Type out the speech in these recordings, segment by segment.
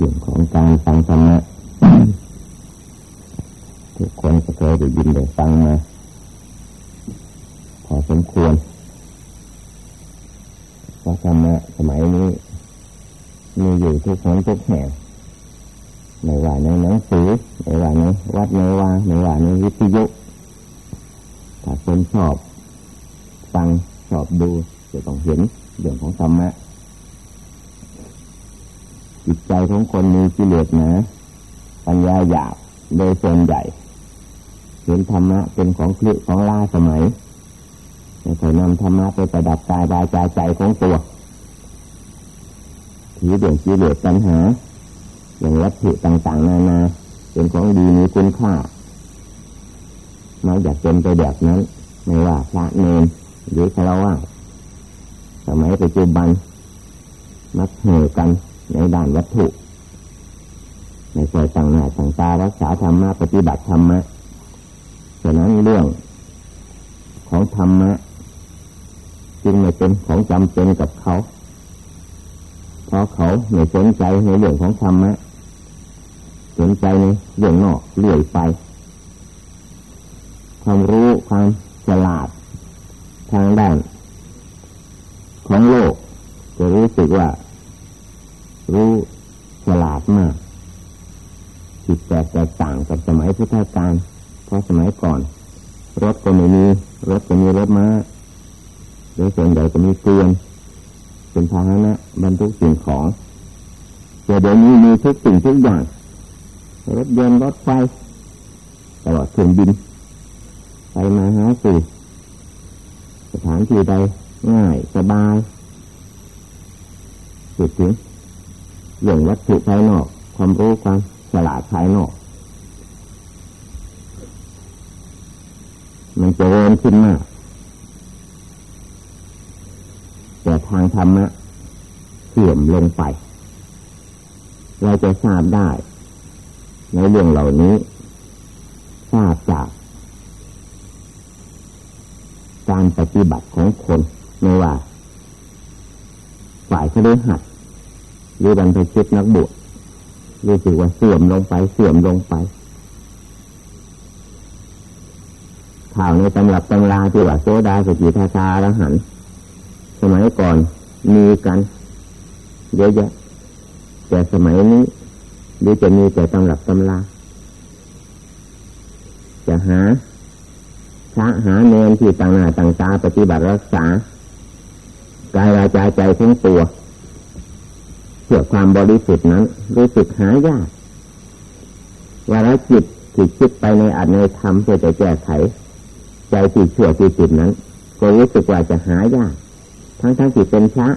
เรื่องของการฟังธรรมะทุกคนก็เคยได้ยินได้ฟังมาพอสมควรเพราะธรรมะสมัยนี้มีอยู่ทุกคนทุกแห่งในว่าในหนังสือในว่าในวัดในว่าในว่าในวิทยุถ้าคนชอบฟังชอบดูจะต้องเห็นเรื่องของธรรมะ จิตใจของคนมีกิเลสนะปัญญาหยาบโดยส่วนใหญ่ เห็นธรรมะเป็นของคลึของล่าสมัยไม่เคยนำธรรมะไปประดับกายวาจาใจของตัวถือเรื่องกิเลสปัญหา อย่างวัตถุต่างๆ นานา เป็นของดีมีคุณค่าไม่อยากเป็นไปแบบนั้นไม่ว่าพระเนรหรือคารวะสมัยปัจจุบันมักเหนื่อกัน ในด้านวัตถุในใจต่างหน้าต่างตารักษาธรรมะปฏิบัติธรรมะฉะนั้นเรื่องของธรรมะจึงไม่เป็นของจำเป็นกับเขา เพราะเขาไม่สนใจในเรื่องของธรรมะสนใจในเรื่องนอกเลื่อยไป ความรู้ความฉลาด ทางด้านของโลกจะรู้สึกว่า รู้ฉลาดมากผิดแปลกแตกต่างกับสมัยพุทธกาลเพราะสมัยก่อน รถก็ไม่มีรถก็มีรถม้าโดยส่วนใหญ่ก็มีเกวียนเป็นพาหนะบรรทุกสิ่งของแต่เดี๋ยวนี้มีทุกสิ่งทุกอย่างรถยนต์รถไฟตลอดเครื่องบินไปมาหาสู่สถานที่ใดง่ายสบายสุดถึง เรื่องวัตถุภายนอก ความรู้ความฉลาดภายนอก มันจะเริ่มขึ้นมาก แต่ทางธรรมะเสื่อมลงไป เราจะทราบได้ ในเรื่องเหล่านี้ ทราบจาก การปฏิบัติของคนไม่ว่าฝ่ายเขาได้หัด หรือบรรพชิตนักบวชรู้สึกว่าเสื่อมลงไปเสื่อมลงไป ข่าวในตำรับตำราที่ว่าโซดาสกิทาชาละหัน สมัยก่อนมีกันเยอะแยะแต่สมัยนี้หรือจะมีแต่ตำรับตำราจะหาพระหาเนรที่ต่างหน้าต่างตาปฏิบัติรักษากายราจาใจทั้งตัว เพื่อความบริสุทธิ์นั้น รู้สึกหายากวาระจิตที่คิดไปในอัตในธรรมเพื่อจะแก้ไข ใจที่ชั่วที่จิตนั้น ก็รู้สึกว่าจะหายากทั้งทั้งที่เป็นพระ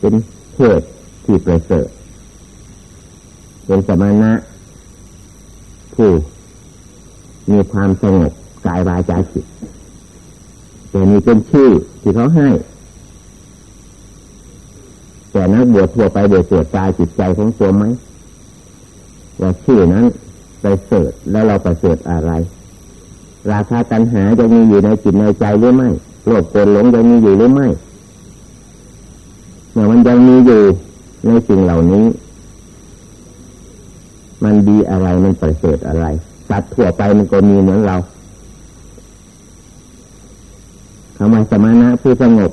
เป็นเทศที่ประเสริฐเป็นสมณะผู้มีความสงบกายวาจาจิตแต่มีเป็นชื่อที่เขาให้ แต่นักบวชทั่วไปโดยตรวจตาจิตใจของตัวไหมว่าชื่อนั้นไปเสดแล้วเราไปเสดอะไร ราคาตัณหาจะมีอยู่ในจิตในใจหรือไม่โลภโกรธหลงจะมีอยู่หรือไม่เมื่อมันยังมีอยู่ในสิ่งเหล่านี้ มันดีอะไรมันประเสริฐอะไรสัตว์ทั่วไปมันก็มีเหมือนเราทำไมสมานะผู้สงบ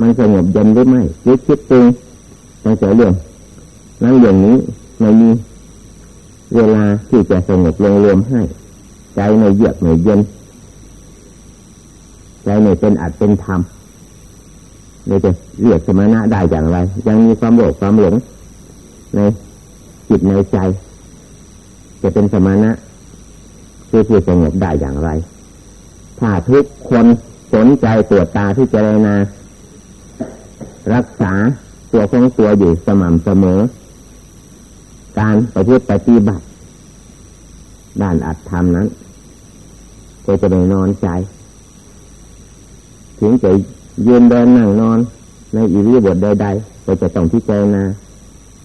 มันสงบเย็นหรือไม่คิดคิดตึงตั้งแต่เรื่องนั้นอย่างนี้ไม่มีเวลาที่จะสงบลงรวมให้ ใจในเยือกในเย็นใจในเป็นอัดเป็นธรรมเราจะเรียกสมณะได้อย่างไร ยังมีความโลภความหลงในจิตในใจ จะเป็นสมณะคือผู้สงบได้อย่างไร ถ้าทุกคนสนใจตรวจตาที่เจรณา รักษาตัวของตัวอยู่สม่ำเสมอ การปฏิบัติปฏิบัติ ด้านอัตธรรมนั้น ก็จะไม่นอนใจ ถึงจะยืนเดินนั่งนอน ในอิริยาบถใดๆก็จะต้องพิจารณา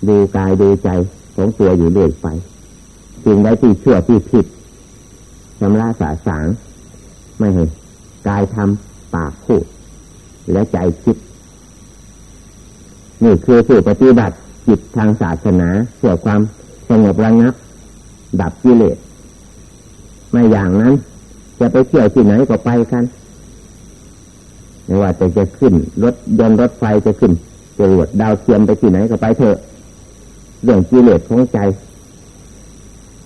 ดูกายดูใจของตัวอยู่เรื่อยไปสิ่งใดที่เชั่วที่ผิดชำระสาสางไม่ให้กายทำปากพูดและใจคิด นี่คือผู้ปฏิบัติจิตทางศาสนาเพื่อความสงบระงับ ดับกิเลสไม่อย่างนั้น จะไปเที่ยวที่ไหนก็ไปกันไม่ว่าจะจะขึ้น รถยนต์รถไฟจะขึ้นจรวดดาวเทียมไปที่ไหนก็ไปเถอะ เรื่องกิเลสของใจ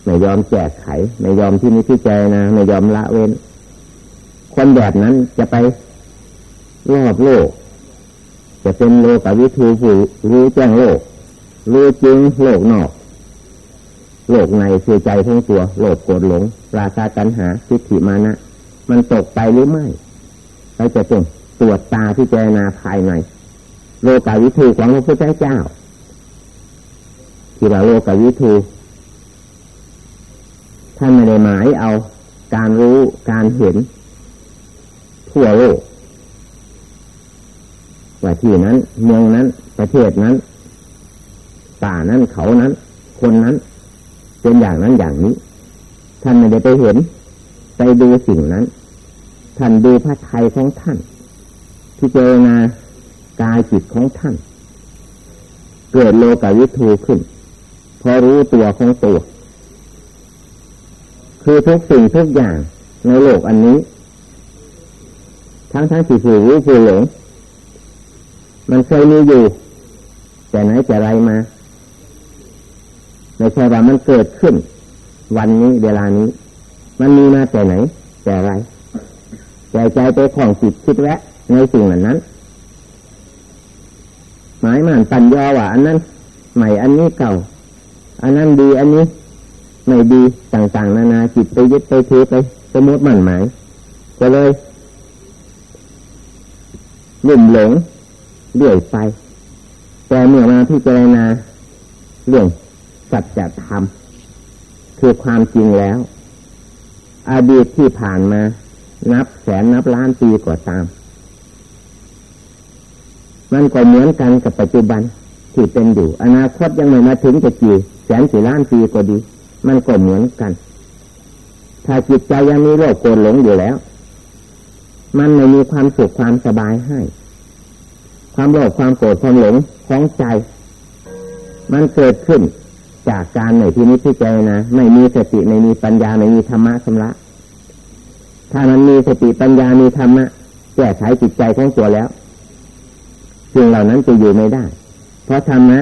ไม่ยอมแจกไข ไม่ยอมที่นี้ที่ใจนะไม่ยอมละเว้น คนแบบนั้นจะไปรอบโลก จะเป็นโลกวิทูผู้รู้แจ้งโลก รู้จริงโลกนอก โลกในคือใจทั้งตัว โลกโกรธหลง ราคาตัณหาทิฏฐิมานะ มันตกไปหรือไม่เราจะต้องตรวจตาที่เจนาภายใน โลกาวิทูของพระพุทธเจ้า ที่เราโลกาวิทูท่านไม่ได้หมายเอาการรู้การเห็นทั่วโลก ว่าที่นั้น เมืองนั้น ประเทศนั้น ป่านั้นเขานั้น คนนั้น เป็นอย่างนั้นอย่างนี้ ท่านไม่ได้ไปเห็น ไปดูสิ่งนั้น ท่านดูพระไทยของท่าน ที่เจนากายจิตของท่าน เกิดโลกาวิทูขึ้นพอรู้ตัวของตัว คือทุกสิ่งทุกอย่างในโลกอันนี้ ทั้งทั้งที่ผู้รู้ผู้หลง มันเคยมีอยู่ แต่ไหนแต่ไรมาไม่ใช่ว่ามันเกิดขึ้น วันนี้เวลานี้ มันมีมาแต่ไหน แต่ไรใจใจไปของจิตคิดแวะ ในสิ่งเหล่านั้น หมายมันปัญญาว่าอันนั้น ใหม่อันนี้เก่า อันนั้นดีอันนี้ไม่ดีต่างๆ นานาจิตไปยึดไปถือไปสมมติมันหมายก็เลยลุ่มหลง เรื่อยไป แต่เมื่อมาพิจารณาเรื่องสัจธรรมคือความจริงแล้ว อดีตที่ผ่านมา นับแสนนับล้านปีก็ตาม มันก็เหมือนกันกับปัจจุบันที่เป็นอยู่ อนาคตยังไม่มาถึงจะกี่แสนกี่ล้านปีก็ดี มันก็เหมือนกัน ถ้าจิตใจยังมีโรคโกรหลงอยู่แล้ว มันไม่มีความสุขความสบายให้ ความโลภความโกรธความหลงของใจ มันเกิดขึ้นจากการไหนที่นี้ที่ใจนะไม่มีสติไม่มีปัญญาไม่มีธรรมะชำระถ้ามันมีสติปัญญามีธรรมะแก้ไขจิตใจของตัวแล้วสิ่งเหล่านั้นจะอยู่ไม่ได้ เพราะธรรมะ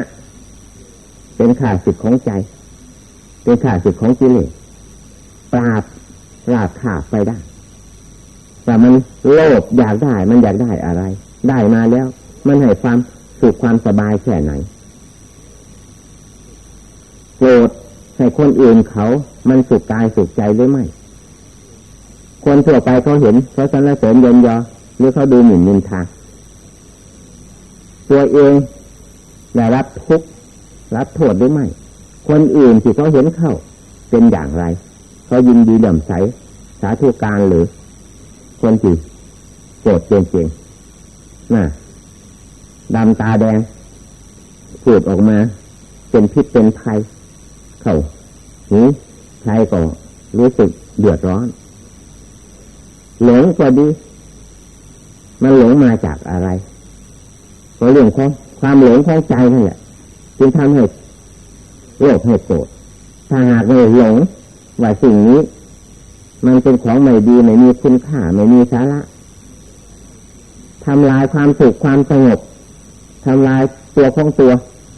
เป็นข่าสิทธิ์ของใจ เป็นข่าสิทธิ์ของกิเลสปราบปราบขาดไปได้แต่มันโลภอยากได้มันอยากได้อะไร ได้มาแล้ว มันให้ความสุขความสบายแค่ไหนโกรธให้คนอื่นเขามันสุขกายสุขใจหรือไม่ คนทั่วไปเขาเห็นเขาสรรเสริญยนยอหรือเขาดูหมิ่นนินทาตัวเองได้รับทุกข์รับโทษหรือไม่ คนอื่นที่เขาเห็นเข้าเป็นอย่างไร เขายินดีเดิมใสสาธุการหรือ คนที่โกรธเจริงๆน่ะ ดำตาแดง พูดออกมา เป็นพิษเป็นภัย เขาหูใครก็รู้สึกเดือดร้อน หลงก็ดี มันหลงมาจากอะไรก็เรื่องของความหลงของใจนั่นแหละจึงทำให้โลภให้โกรธถ้าหากไม่หลงว่าสิ่งนี้ มันเป็นของไม่ดีไม่มีคุณค่าไม่มีสาระทำลายความสุขความสงบ ทำลายตัวของตัว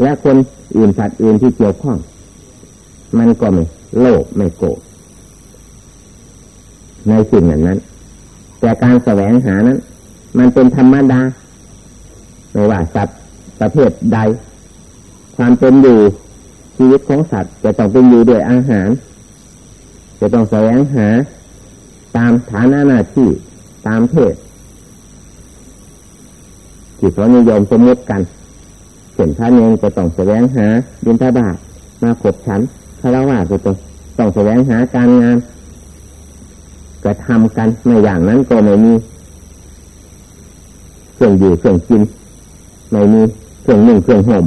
และคนอื่นสัตว์อื่นที่เกี่ยวข้อง มันก็ไม่โลภไม่โกรธในสิ่งนั้นนั้น แต่การแสวงหานั้น มันเป็นธรรมดาไม่ว่าสัตว์ประเภทใด ความเป็นอยู่ชีวิตของสัตว์จะต้องเป็นอยู่ด้วยอาหาร จะต้องแสวงหา ตามฐานะหน้าที่ตามเพศ ที่เขานิยมสมมติกันเห็นพระเนงจะต้องแสวงหาบินทบาทมาขบฉันคารวะก็ต้องต้องแสวงหาการงานกระทำกันในอย่างนั้นก็ไม่มีเครื่องอยู่เครื่องกินไม่มีเครื่องนึ่งเครื่องห่ม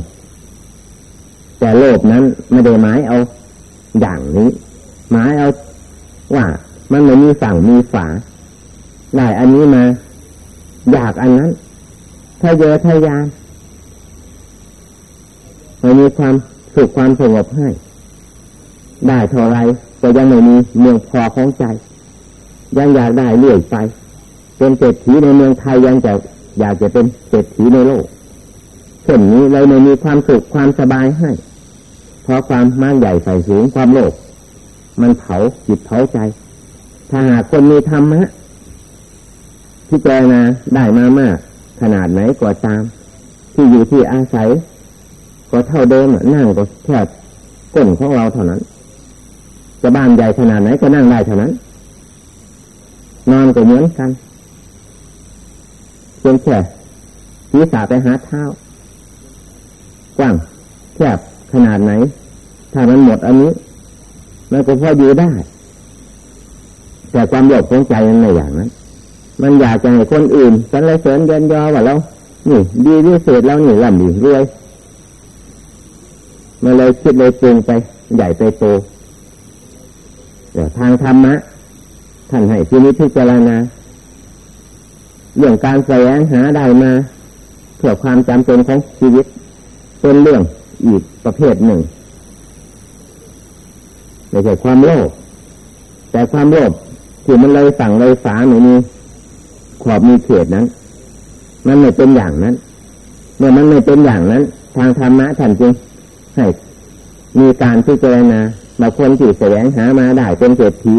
แต่โลกนั้นไม่ได้หมายเอา อย่างนี้หมายเอาว่ามันไม่มีฝั่งมีฝาได้อันนี้มา อยากอันนั้น ทะเยอทะยานไม่มีความสุขความสงบให้ ได้เท่าไรก็ยังไม่มีเมืองพอของใจ ยังอยากได้เรื่อยไป เป็นเศรษฐีในเมืองไทยยังจะอยากจะเป็นเศรษฐีในโลกเช่นนี้เลยไม่มีความสุขความสบายให้ เพราะความมากใหญ่ใส่สูงความโลภมันเผาจิตเผาใจ ถ้าหากคนมีธรรมะที่เจนาได้มามาก ขนาดไหนก็ตาม ที่อยู่ที่อาศัย ก็เท่าเดิมนั่งก็แค่ก้นของเราเท่านั้น จะบ้านใหญ่ขนาดไหนก็นั่งได้เท่านั้น นอนก็เหมือนกันเพียงแค่ศีรษะไปหาเท้ากว้างแคบขนาดไหน ถ้ามันหมดอันนี้มันก็พออยู่ได้ แต่ความโลภของใจมันไม่อย่างนั้น มันอยากจะให้คนอื่นสรรเสริญเยินยอว่าเรานี่ ดีวิเศษเรานี่ร่ำดีรวยมาเลยคิดเลยปรุงไป ใหญ่ไปโตเดี๋ยวทางธรรมะท่านให้ที่นี้พิจารณาเรื่องการแสวงหาได้มา เพื่อความจำเป็นของชีวิต เป็นเรื่องอีกประเภทหนึ่งไม่ใช่ความโลภแต่ความโลภที่มันเลยสั่งเลยฝาหนูมี ขอบมีเขตนั้น มันไม่เป็นอย่างนั้น เมื่อมันไม่เป็นอย่างนั้น ทางธรรมะท่านจึงให้มีการพิจารณาบางคนที่แสวงหามาได้เป็นเศรษฐี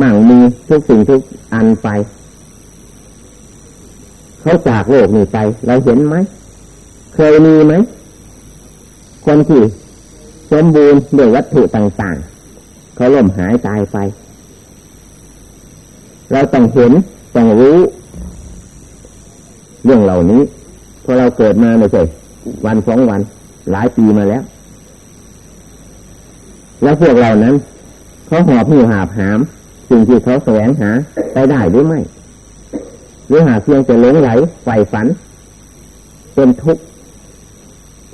มั่งมีทุกสิ่งทุกอันไป เขาจากโลกนี้ไป เราเห็นไหม เคยมีไหม คนที่สมบูรณ์ด้วยวัตถุต่าง ๆ เขาล่มหายตายไป เราต้องเห็น ต้องรู้เรื่องเหล่านี้พอเราเกิดมาไม่ใช่วันสองวัน หลายปีมาแล้ว แล้วพวกเรานั้นเขาหอบหิวหาบหาม สิ่งที่เขาแสวงหาไปได้หรือไม่ หรือหาเพียงจะหลงไหลใฝ่ฝัน เป็นทุกข์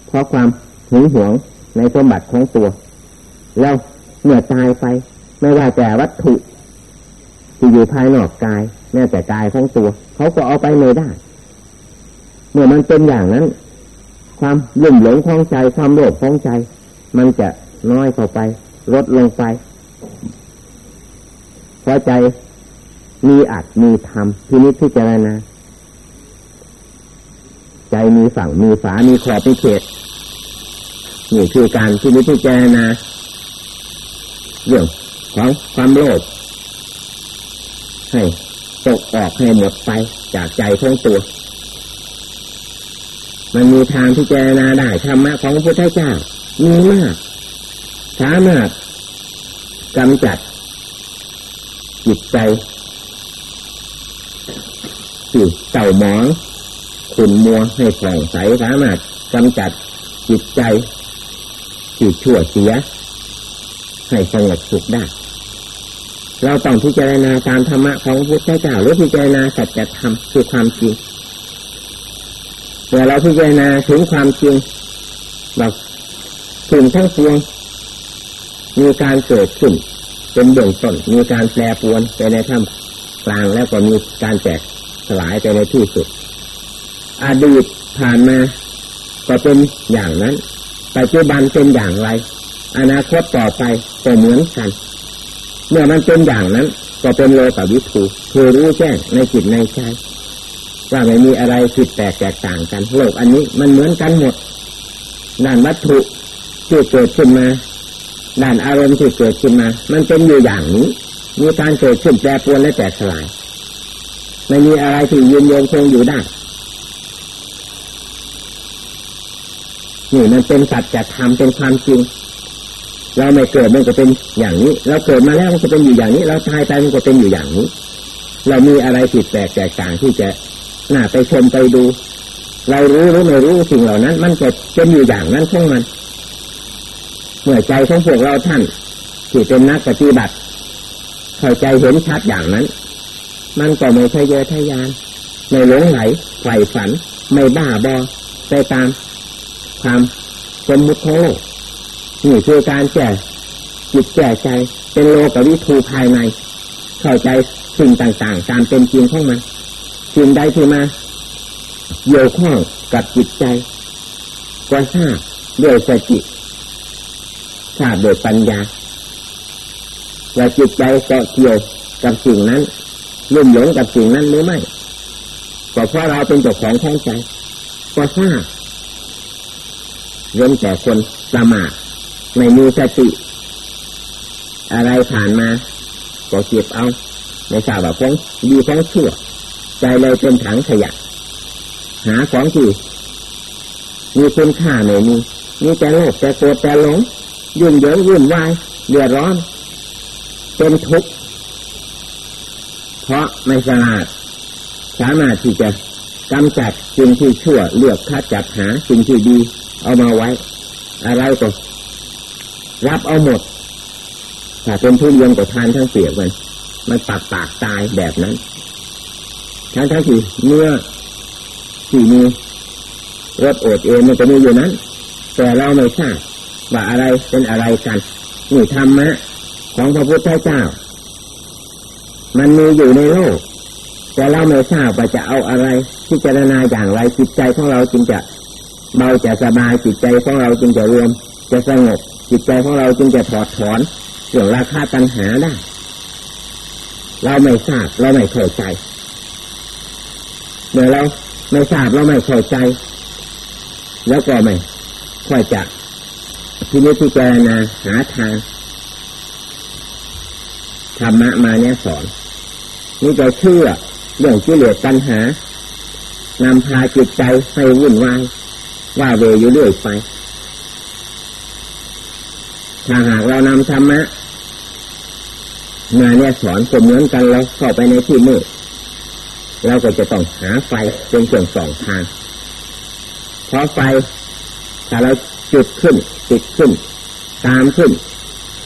เพราะความหึงหวงในสมบัติของตัว แล้วเมื่อตายไป ไม่ว่าแต่วัตถุที่อยู่ภายนอกกาย แม้แต่กายของตัว เขาก็เอาไปไม่ได้ เมื่อมันเป็นอย่างนั้น ความลุ่มหลงของใจ ความโลภของใจ มันจะน้อยเข้าไป ลดลงไปเพราะใจมีอัดมีธรรมพินิจพิจารณาใจมีฝั่งมีฝา มีขอบมีเขตนี่คือการพินิจพิจารณาเรื่องของความโลภให้ ตกออกให้หมดไปจากใจทั้งตัว มันมีทางพิจรณาได้ธรรมะของพระพุทธเจ้า มีมากสามารถกำจัด จิตใจที่เต่าหมองขุนมัวให้ผ่องใสสามารถกำจัดจิตใจที่ชั่วเสีย ให้สงบสุขได้ เราต้องพิจารณาตามธรรมะของพระพุทธเจ้าหรือพิจารณาสัจธรรมคือความจริงเมื่อเราพิจารณาถึงความจริงแบบสิ่งทั้งปวง มีการเกิดขึ้น เป็นเบื้องต้น มีการแปรปวนไปในท่ามกลางแล้วก็มีการแตกสลายไปในที่สุด อดีตผ่านมาก็เป็นอย่างนั้นปัจจุบันเป็นอย่างไร อนาคตต่อไปก็เหมือนกัน เมื่อมันเป็นอย่างนั้น ก็เป็นโลกวิถูคือรู้แจ้งในจิตในใจว่าไม่มีอะไรผิดแปลกแตกต่างกัน โลกอันนี้มันเหมือนกันหมดด้านวัตถุที่เกิดขึ้นมาด้านอารมณ์ที่เกิดขึ้นมา มันเป็นอยู่อย่างนี้ มีการเกิดขึ้นแปรปรวนและแตกสลาย ไม่มีอะไรที่ยืนยงคงอยู่ได้นี่มันเป็นสัจธรรมเป็นความจริง เราไม่เกิดมันก็เป็นอย่างนี้ เราเกิดมาแล้วมันก็เป็นอยู่อย่างนี้ เราตายไปมันก็เป็นอยู่อย่างนี้ เรามีอะไรผิดแปลกแตกต่างที่จะน่าไปชมไปดู เรารู้หรือไม่รู้สิ่งเหล่านั้น มันจะเป็นอยู่อย่างนั้นของมันเมื่อใจของพวกเราท่านที่เป็นนักปฏิบัติเข้าใจเห็นชัดอย่างนั้น มันก็ไม่ใช่เยอะทะยานไม่หลงไหลใฝ่ฝัน ไม่บ้าบอไปตามความสมมุติของโลก นี่คือการแก้จิตแก้ใจเป็นโลกวิถูภายใน เข้าใจสิ่งต่างๆ ตามเป็นจริงของมันสิ่งใดที่มาเกี่ยวข้องกับจิตใจก็ทราบด้วยสติทราบโดยปัญญาว่าจิตใจเกาะเกี่ยวกับสิ่งนั้นลุ่มหลงกับสิ่งนั้นหรือไม่ก็เพราะเราเป็นเจ้าของแท้ใจก็ทราบเว้นแต่คนประมาท ไม่มีสติ อะไรผ่านมา ก็เก็บเอาในทราบว่าของดีของชั่ว ใจเลยเป็นถังขยะ หาของที่มีคุณค่าไม่มีมีแต่โลภแต่โกรธแต่หลงยุ่งเหยิงวุ่นวายเดือดร้อน เป็นทุกข์เพราะไม่สลาดสามารถที่จะกำจัดสิ่งที่ชั่วเลือกคัดจัดหาสิ่งที่ดี เอามาไว้ อะไรก็ รับเอาหมดถ้าเป็นผู้เรียนก็ทานทั้งเสียมันมันปากปากตายแบบนั้น ทั้งทั้งที่เนื้อที่มีรสโอดเอ็มันก็มีอยู่นั้น แต่เราไม่ทราบว่าอะไรเป็นอะไรกันนี่ธรรมะของพระพุทธเจ้า มันมีอยู่ในโลก แต่เราไม่ทราบว่าจะเอาอะไรพิจารณาอย่างไรจิตใจของเราจึงจะเบาจะสบายจิตใจของเราจึงจะรวมจะสงบ จิตใจของเราจึงจะถอดถอนเรื่องราคาตัณหาได้ เราไม่ทราบเราไม่เข้าใจเมื่อเราไม่ทราบเราไม่เข้าใจ แล้วก็ไม่ค่อยจะทีนี้พิจารณาหาทางธรรมะมาเนี่ยสอนนี่จะเชื่อเรื่องกิเลสตัณหานำพาจิตใจให้วุ่นวายว่าเวอยู่เรื่อยไป ถ้าหากเรานำธรรมะมาเนี่ยสอนก็เหมือนกันเราเข้าไปในที่มืดเราก็จะต้องหาไฟเป็นเครื่องส่องทางเพราะไฟถ้าเราจุดขึ้น ติดขึ้น ตามขึ้น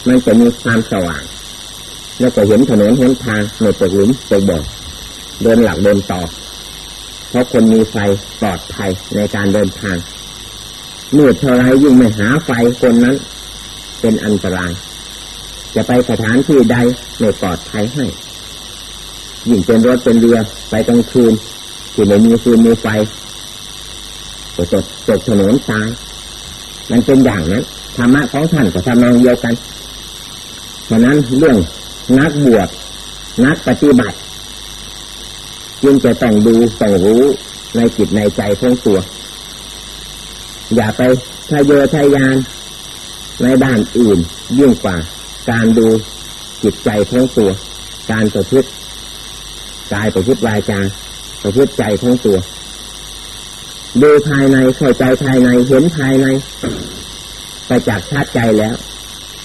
มันจะมีความสว่าง แล้วก็เห็นถนนเห็นทางในตกหลุมตกบ่อเดินหลักเดินต่อ เพราะคนมีไฟปลอดภัยในการเดินทางเมื่อเท่าไรยิ่งไม่หาไฟคนนั้น เป็นอันตราย จะไปสถานที่ใดไม่ปลอดภัยให้ ยิ่งเป็นรถเป็นเรือไปกลางคืนที่ไม่มีฟืนมีไฟตกตกถนนตายมันเป็นอย่างนั้นธรรมะของท่านก็ทำนองเดียวกันฉะนั้นเรื่องนักบวชนักปฏิบัติจึงจะต้องดูต้องรู้ในจิตในใจของตัว อย่าไปทะเยอทะยาน ในด้านอื่นยิ่งกว่า การดูจิตใจของตัว การประพฤติกายประพฤติวาจาประพฤติใจของตัวดูภายในเข้าใจภายในเห็นภายในไปจากชัดใจแล้ว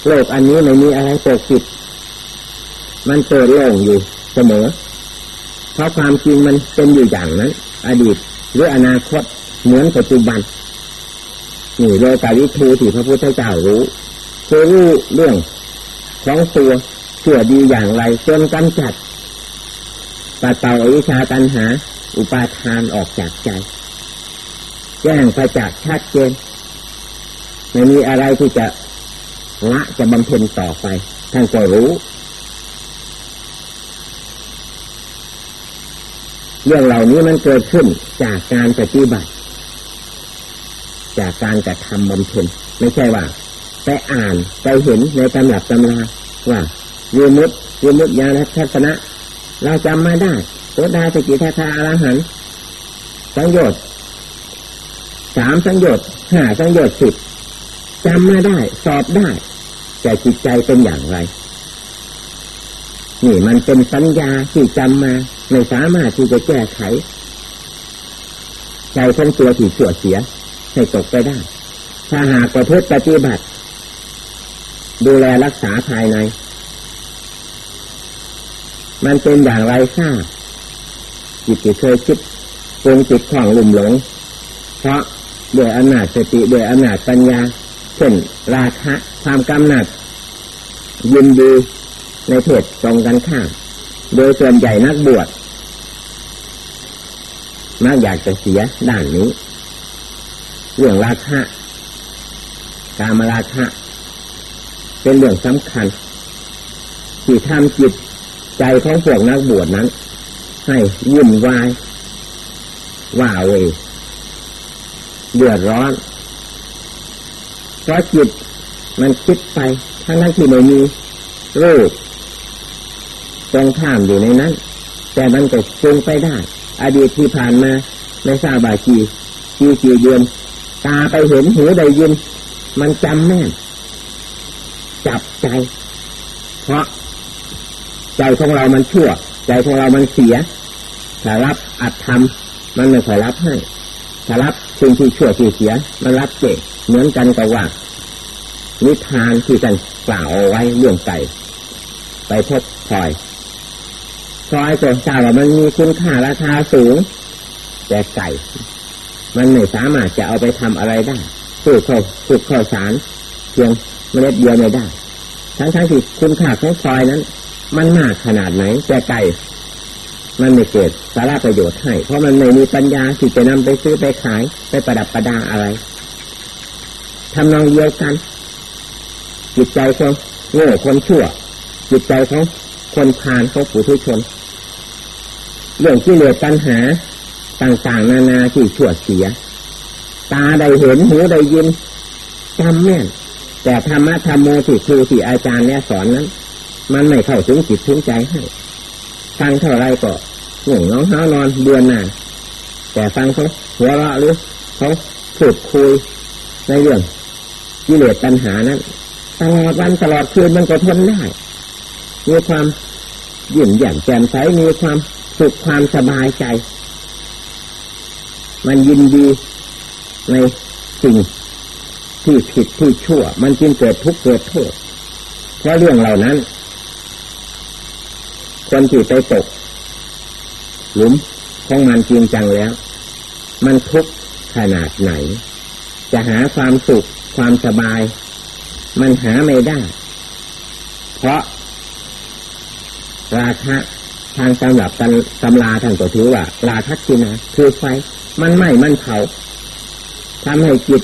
โลกอันนี้ไม่มีอะไรปกปิด มันเปิดโล่งอยู่เสมอ เพราะความจริงมันเป็นอยู่อย่างนั้น อดีตหรืออนาคตเหมือนปัจจุบัน นี่โลกาวิทูที่พระพุทธเจ้ารู้คือรู้เรื่องของตัวเชื่อดีอย่างไรจนกำจัดปัดเป่าอวิชาตัญหา อุปาทานออกจากใจแจ้งประจักษ์ชัดเจนไม่มีอะไรที่จะละจะบำเพ็ญต่อไปท่านก็รู้ เรื่องเหล่านี้มันเกิดขึ้นจากการปฏิบัติ จากการกระทำบำเพ็ญไม่ใช่ว่า ไปอ่านไปเห็นในตำรับตำราว่าวิมุตติวิมุตติญาณทัศนะ เราจำมาได้โสดาสกิทาคาอรหันสังโยชน์สามสังโยชน์ห้าสังโยชน์สิบจำมาได้ สอบได้ แต่จิตใจเป็นอย่างไร นี่มันเป็นสัญญาที่จำมา ไม่สามารถที่จะแก้ไข ใจของตัวที่เสื่อเสีย ให้ตกไปได้ ถ้าหากประพฤติปฏิบัติ ดูแลรักษาภายใน มันเป็นอย่างไรทราบจิตที่เคยคิดปรุงจิตของลุ่มหลง เพราะด้วยอำนาจสติด้วยอำนาจปัญญา เช่น ราคะความกำหนัด ยินดีในเพศตรงกันข้ามโดยส่วนใหญ่นักบวชมักอยากจะเสียด้านนี้ เรื่องราคะกามราคะ เป็นเรื่องสำคัญ ที่ทำจิตใจของพวกนักบวชนั้น ให้วุ่นวายว่าเวเดือดร้อน เพราะจิตมันคิดไปทั้งนั้นที่ไม่มีรูปตรงข้ามอยู่ในนั้น แต่มันก็ปรุงไปได้ อดีตที่ผ่านมาไม่ทราบากี่กี่กี่เดือน ตาไปเห็นหูได้ยิน มันจำแม่นจับใจ เพราะใจของเรามันชั่ว ใจของเรามันเสียถ้ารับอัดทำมันไม่ค่อยรับให้ถ้ารับสิ่งที่ชั่วที่เสีย มันรับเจ็เหมือนกันกับว่า นิทานที่ท่านกล่าวเอาไว้เรื่องไก่ไปพบพลอยพลอยตัวทราบว่ามันมีคุณค่าราคาสูง แต่ไก่ มันไม่สามารถจะเอาไปทำอะไรได้สู้เขาสุกข้าวสาร เพียงเมล็ดเดียวไม่ได้ ทั้งทั้งที่คุณค่าของพลอยนั้น มันมากขนาดไหนแต่ไก่มันไม่เกิดสาระประโยชน์ให้ เพราะมันไม่มีปัญญาที่จะนำไปซื้อไปขาย ไปประดับประดาอะไรทำนองเดียวกัน จิตใจของโง่คนชั่ว จิตใจของคนพานของผู้ทุชน เรื่องที่เหลือปัญหา ต่างๆ นานาที่ชั่วเสีย ตาได้เห็นหูได้ยินจำแม่น แต่ธรรมะธรรมโมที่ครูที่อาจารย์เนี่ยสอนนั้น มันไม่เข้าถึงจิตถึงใจให้ฟังเท่าไรก็ห่วงน้องห้านอนเดือนหน้าแต่ฟังเขาหัวเราะหรือเขาพูดคุยในเรื่องกิเลสปัญหานั้นตลอดวันตลอดคืนมันก็ทนได้ มีความยิ้มแย้มแจ่มใสมีความสุขความสบายใจ มันยินดีในสิ่งที่ผิดที่ชั่ว มันจึงเกิดทุกข์เกิดโทษเพราะเรื่องเหล่านั้น คนที่ไปตก หลุมของมันจริงจังแล้ว มันทุกข์ขนาดไหน จะหาความสุขความสบาย มันหาไม่ได้ เพราะ ราคะทางสำหรับตำราท่านก็ถือว่า ราคะกินะคือไฟมันไหม้มันเผาทำให้จิต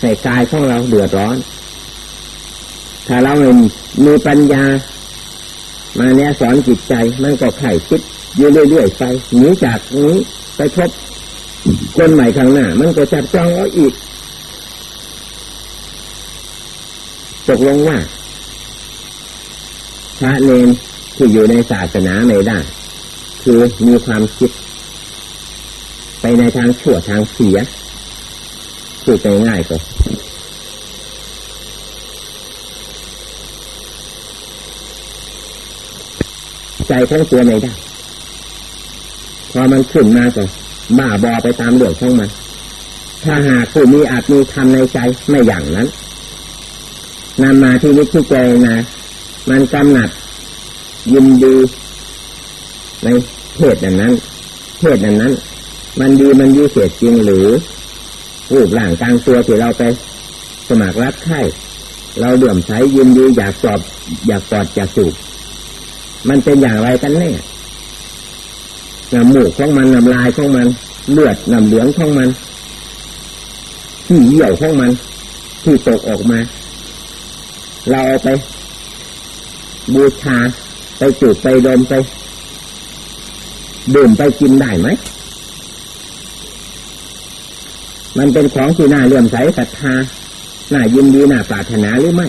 ให้กายของเราเดือดร้อน ถ้าเราไม่มีปัญญา มาเนี่ยสอนจิตใจ มันก็ไข่คิดอยู่เรื่อยๆไปหนีจากนี้ไปพบคนใหม่ข้างหน้า มันก็จับจ้องเอาอีกตกลงว่าพระเนนที่อยู่ในศาสนาไม่ได้ คือมีความคิด ไปในทางชั่วทางเสียพูดง่ายๆก็ใจทั้งตัวไม่ได้ พอมันขึ้นมาก็บ้าบอไปตามเรื่องของมัน ถ้าหากผู้มีอาจมีทำในใจไม่อย่างนั้นนำมาที่นิพพิจนะมันกำหนัดยินดีในเพศนั้นนั้นเพศนั้นนั้น มันดีมันดีเสียจริงหรือรูปร่างกลางตัวที่เราไปสมัครรักใครเราเดือมใช้ยินดีอยากสอบ อยากกอดอยากจูบมันเป็นอย่างไรกันแน่น้ำมูกของมันน้ำลายของมัน เลือดน้ำเหลืองของมันที่เหี่ยวของมัน ที่ตกออกมา เราเอาไป บูชาไปจูบไปดมไปดื่มไปกินได้ไหม มันเป็นของที่น่าเลื่อมใสศรัทธาน่ายินดีน่าปรารถนาหรือไม่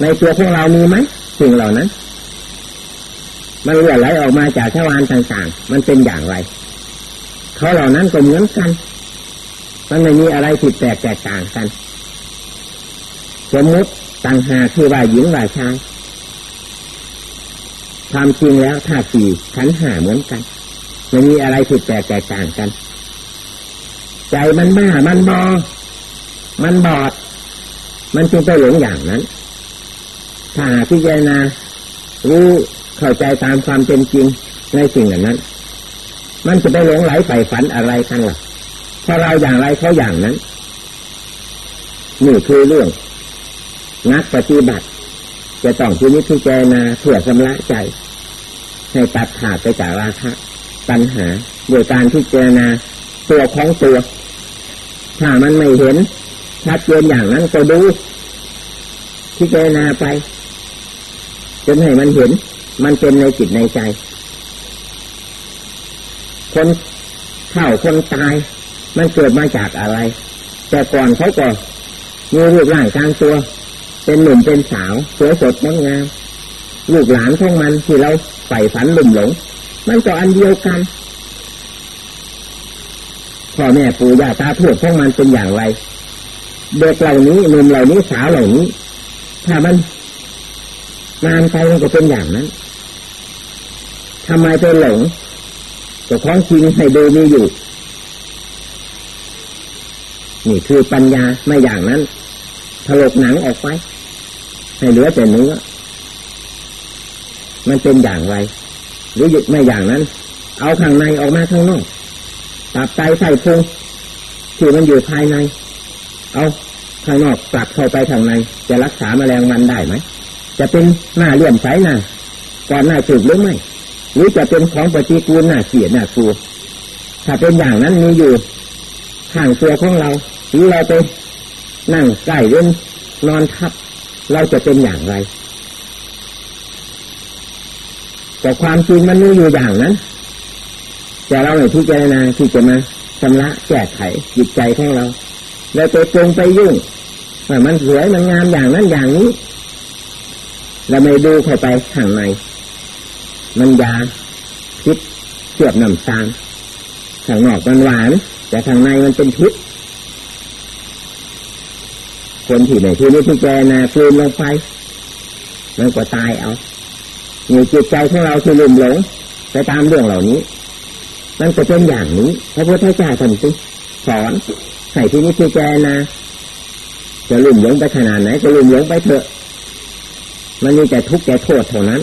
ในตัวของเรามีไหมสิ่งเหล่านั้น มันเลื่อนไหลออกมาจากชาวานต่างๆ มันเป็นอย่างไรเขาเหล่านั้นก็เหมือนกัน มันไม่มีอะไรผิดแปลกแตกต่างกัน สมมติต่างหากที่ว่าหญิงว่าชายความจริงแล้วธาตุสี่ขันหาเหมือนกันไม่มีอะไรผิดแปลกแตกต่างกัน ใจมันบ้ามันบอมันบอด มันจึงไปหลงอย่างนั้น ถ้าพิจารณารู้เข้าใจตามความเป็นจริงในสิ่งนั้น มันจะไปหลงไหลไปฝันอะไรกันล่ะเพราะเราอย่างไรเขาอย่างนั้นนี่คือเรื่อง นักปฏิบัติ จะต้องที่นี้พิจารณาเพื่อชำระใจ ให้ตัดขาดไปจากราคะปัญหาโดยการพิจารณาตัวของตัว ถ้ามันไม่เห็นชัดเจนอย่างนั้นก็ดูพิจารณาไปจนให้มันเห็น มันเป็นในจิตในใจ คนเข้าคนตาย มันเกิดมาจากอะไร แต่ก่อนเขาก็มีรูปร่างกลางตัว เป็นหนุ่มเป็นสาวสวยสดงดงามลูกหลานของมันที่เราใฝ่ฝันหลุ่มหลง มันก็อันเดียวกัน พ่อแม่ปู่ย่าตาทวดของมันเป็นอย่างไร เด็กเหล่านี้หนุ่มเหล่านี้สาวเหล่านี้ ถ้ามันนานไปมันก็เป็นอย่างนั้นทำไมไปหลงแต่ของจริงให้ดูมีอยู่ นี่คือปัญญาไม่อย่างนั้นถลกหนังออกไปให้เหลือแต่เนื้อมันเป็นอย่างไร หรือไม่อย่างนั้น เอาข้างในออกมาข้างนอก ตับไตใส่พุงที่มันอยู่ภายใน เอาข้างนอกกลับเข้าไปข้างใน จะรักษาแมลงวันได้ไหม จะเป็นหน้าเลี่ยมใสหน้าก่อนหน้าจุดหรือไม่ หรือจะเป็นของปฏิกูลหน้าเสียหน้ากลัวถ้าเป็นอย่างนั้นมีอยู่ข้างตัวของเรา หรือเราไปนั่งใกล้เล่นนอนทับ เราจะเป็นอย่างไรแต่ความจริงมันมีอยู่อย่างนั้น แต่เราไม่พิจารณาที่จะมาชำระแก้ไขจิตใจของเราเราไปปรุงไปยุ่งว่ามันสวยมันงามอย่างนั้นอย่างนี้ เราไม่ดูเข้าไปข้างในมันยาพิษเสียบน้ำตาลข้างนอกมันหวาน แต่ข้างในมันเป็นพิษคนที่ไหนที่นี้พิจารณาปลืนลงไปมันก็ตายเอามีจิตใจของเราที่ลืมหลงไปตามเรื่องเหล่านี้ มันก็เป็นอย่างนี้พระพุทธเจ้าท่านสอนใส่ที่นี้พิจารณาจะลืมหลงไปขนาดไหนจะลืมหลงไปเถอะ มันมีแต่ทุกข์แต่โทษเท่านั้น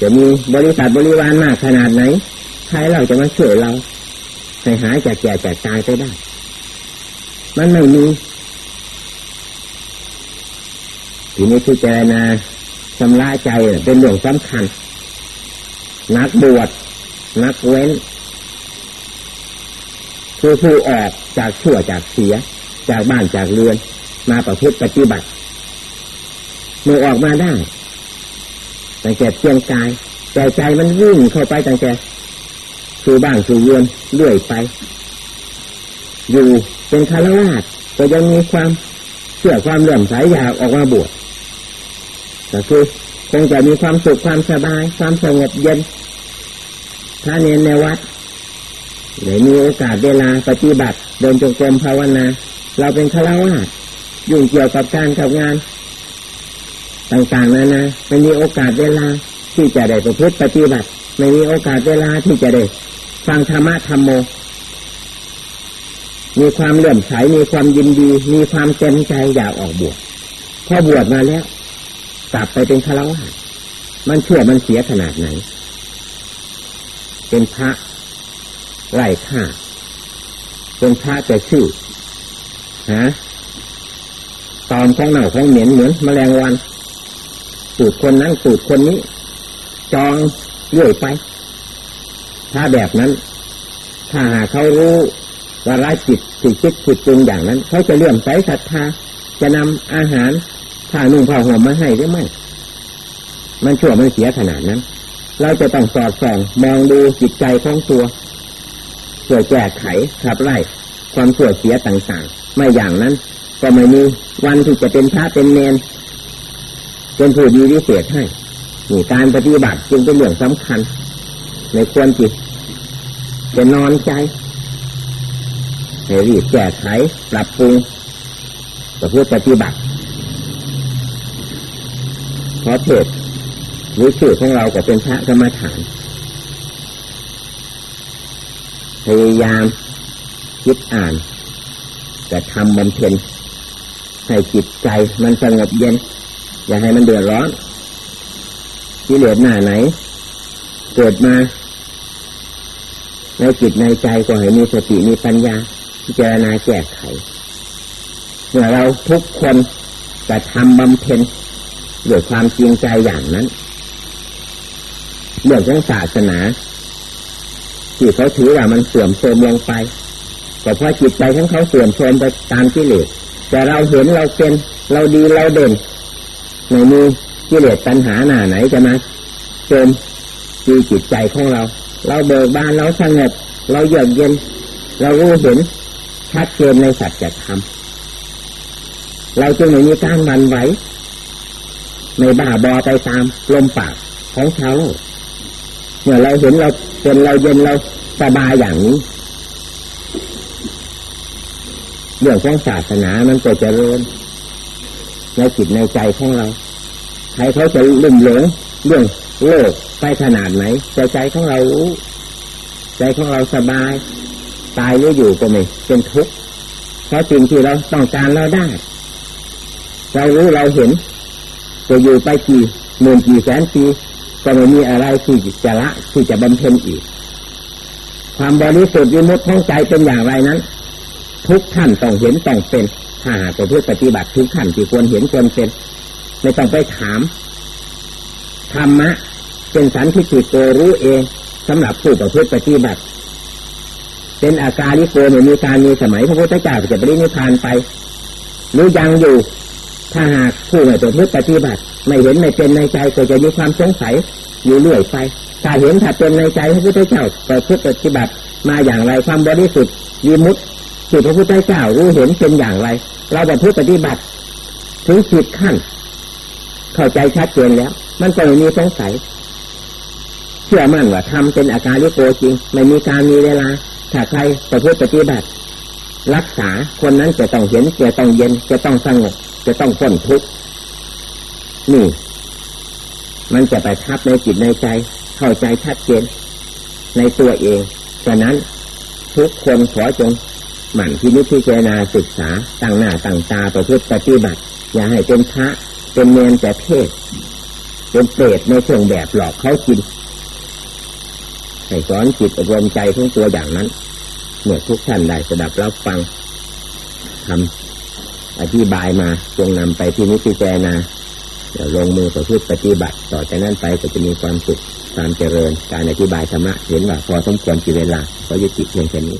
จะมีบริษัทบริวารมากขนาดไหนใครเราจะมาช่วยเราให้หายจากแก่จากตายไปได้ มันไม่มีทีนี้พิจารณาชำระใจเป็นเรื่องสำคัญ นักบวช นักเว้น คือผู้ออกจากชั่วจากเสีย จากบ้านจากเรือน มาประพฤติปฏิบัติเมื่อออกมาได้แต่แก่เพียงกายใจใจมันวิ่งเข้าไปตั้งแต่สู่บ้านสู่เรือนเรื่อยไป อยู่เป็นคารวาสก็ยังมีความเชื่อความเลื่อมใสอยากออกมาบวชก็คือคงจะมีความสุขความสบาย ความสงบเย็น ถ้าเนนในวัดไหนมีโอกาสเวลาปฏิบัติ เดินจงกรมภาวนา เราเป็นฆราวาสยุ่งเกี่ยวกับการกับงาน ต่างๆนานาไม่มีโอกาสเวลาที่จะได้ประพฤติปฏิบัติ ไม่มีโอกาสเวลาที่จะได้ฟังธรรมะธรรมโม มีความเลื่อมใสมีความยินดี มีความเต็มใจอยากออกบวชพอบวชมาแล้ว กลับไปเป็นฆราวาสมันเชื่อมันเสียขนาดไหน เป็นพระไล่ฆ่าเป็นพระแต่ชื่อฮะตอนของเหน่าของเหม็นเหมือนมแมลงวันสูดคนนั้นสูดคนนี้ จองเลื่อยไป ถ้าแบบนั้น ถ้าหาเขารู้ว่าร้ายจิตสิคิดผิดจริงอย่างนั้น เขาจะเลื่อมใสศรัทธาจะนำอาหารผ้านุ่งผ้าห่มมาให้หรือไม่ มันชั่วมันเสียขนาดนั้น เราจะต้องสอดส่องมองดูจิตใจของตัวเพื่อแก้ไขขับไล่ความชั่วเสียต่างๆ ไม่อย่างนั้น ก็ไม่มีวันที่จะเป็นพระเป็นเนนเป็นผู้ดีวิเศษให้นี่การปฏิบัติจึงเป็นเรื่องสำคัญ ในควรจิตจะนอนใจให้รีบแก้ไขปรับปรุงประพฤติปฏิบัติเพราะเพศ รู้ชื่อของเราก็เป็นพระกรรมฐาน พยายามคิดอ่านแต่ทำบำเพ็ญให้จิตใจมันสงบเย็น อย่าให้มันเดือดร้อนกิเลสหน้าไหน เกิดมา ในจิตในใจก็ให้มีสติมีปัญญา พิจารณาแก้ไขเมื่อเราทุกคนจะทำบำเพ็ญด้วยความจริงใจอย่างนั้น เรื่องของศาสนาที่เขาถือว่ามันเสื่อมโทรมลงไปก็เพราะจิตใจของเขาเสื่อมโทรมไปตามกิเลสแต่เราเห็นเราเป็นเราดีเราเด่นไม่มีกิเลสปัญหาหนาไหนจะมาโจมจีจิตใจของเรา เราเบิกบานเราสงบเราเยือกเย็น เรารู้เห็นชัดเจนในสัจธรรมเราจึงไม่มีการวันไหวไม่บ้าบอไปตามลมปากของชาวโลก เมื่อเราเห็นเราเป็นเราเย็นเราสบายอย่างนี้เรื่องของศาสนามันก็จะเริ่มในจิตในใจของเรา ใครเขาจะลุ่มหลงเรื่องโลกไปขนาดไหนใจใจของเราใจของเราสบาย ตายหรืออยู่ก็ไม่เป็นทุกข์เพราะสิ่งที่เราต้องการเราได้ เรารู้เราเห็น จะอยู่ไปกี่หมื่นกี่แสนปี ก็ไม่มีอะไรที่จะละที่จะบำเพ็ญอีก ความบริสุทธิ์วิมุตของใจเป็นอย่างไรนั้น ทุกท่านต้องเห็นต้องเป็นถ้าหากจะเพื่อปฏิบัติทุกท่านที่ควรเห็นควรเป็นไม่ต้องไปถามธรรมะเป็นสันทิฏฐิโกรู้เองสำหรับผู้ประพฤติปฏิบัติ เป็นอาการลิโกไม่มีการมีสมัยพระพุทธเจ้าจะปรินิพพานไปหรือยังอยู่ถ้าหากผู้ไม่ประพฤติปฏิบัติ ไม่เห็นไม่เป็นในใจก็จะมีความสงสัยอยู่เรื่อยไปถ้าเห็นถ้าเป็นในใจพระพุทธเจ้าประพฤติปฏิบัติมาอย่างไรความบริสุทธิ์วิมุตติที่พระพุทธเจ้ารู้เห็นเป็นอย่างไร เราประพฤติปฏิบัติ ถึงขีดขั้น เข้าใจชัดเจนแล้ว มันก็ไม่มีสงสัยเชื่อมั่นว่าทำเป็นอาการลิโกจริง ไม่มีการมีเวลาถ้าใครประพฤติปฏิบัติ รักษาคนนั้นจะต้องเห็นจะต้องเย็นจะต้องสงบจะต้องพ้นทุกข์ นี่ มันจะไปทับในจิตในใจ เข้าใจชัดเจน ในตัวเองฉะนั้นทุกคนขอจงหมั่นที่นิพพานาศึกษาตั้งหน้าตั้งตาประพฤติปฏิบัติ อย่าให้เป็นพระเป็นเมนแต่เทศเป็นเปรตในเครื่องแบบหลอกเขากินให้สอนจิตอบรมใจทั้งตัวอย่างนั้น เมื่อทุกท่านได้สดับรับฟังทำอธิบายมาจงนำไปที่นิพพานา ลงมือประพฤติปฏิบัติ ต่อจากนั้นไปก็จะมีความสุขความเจริญ การอธิบายธรรมะเห็นว่าพอสมควรกี่เวลาก็ยุติเพียงแค่นี้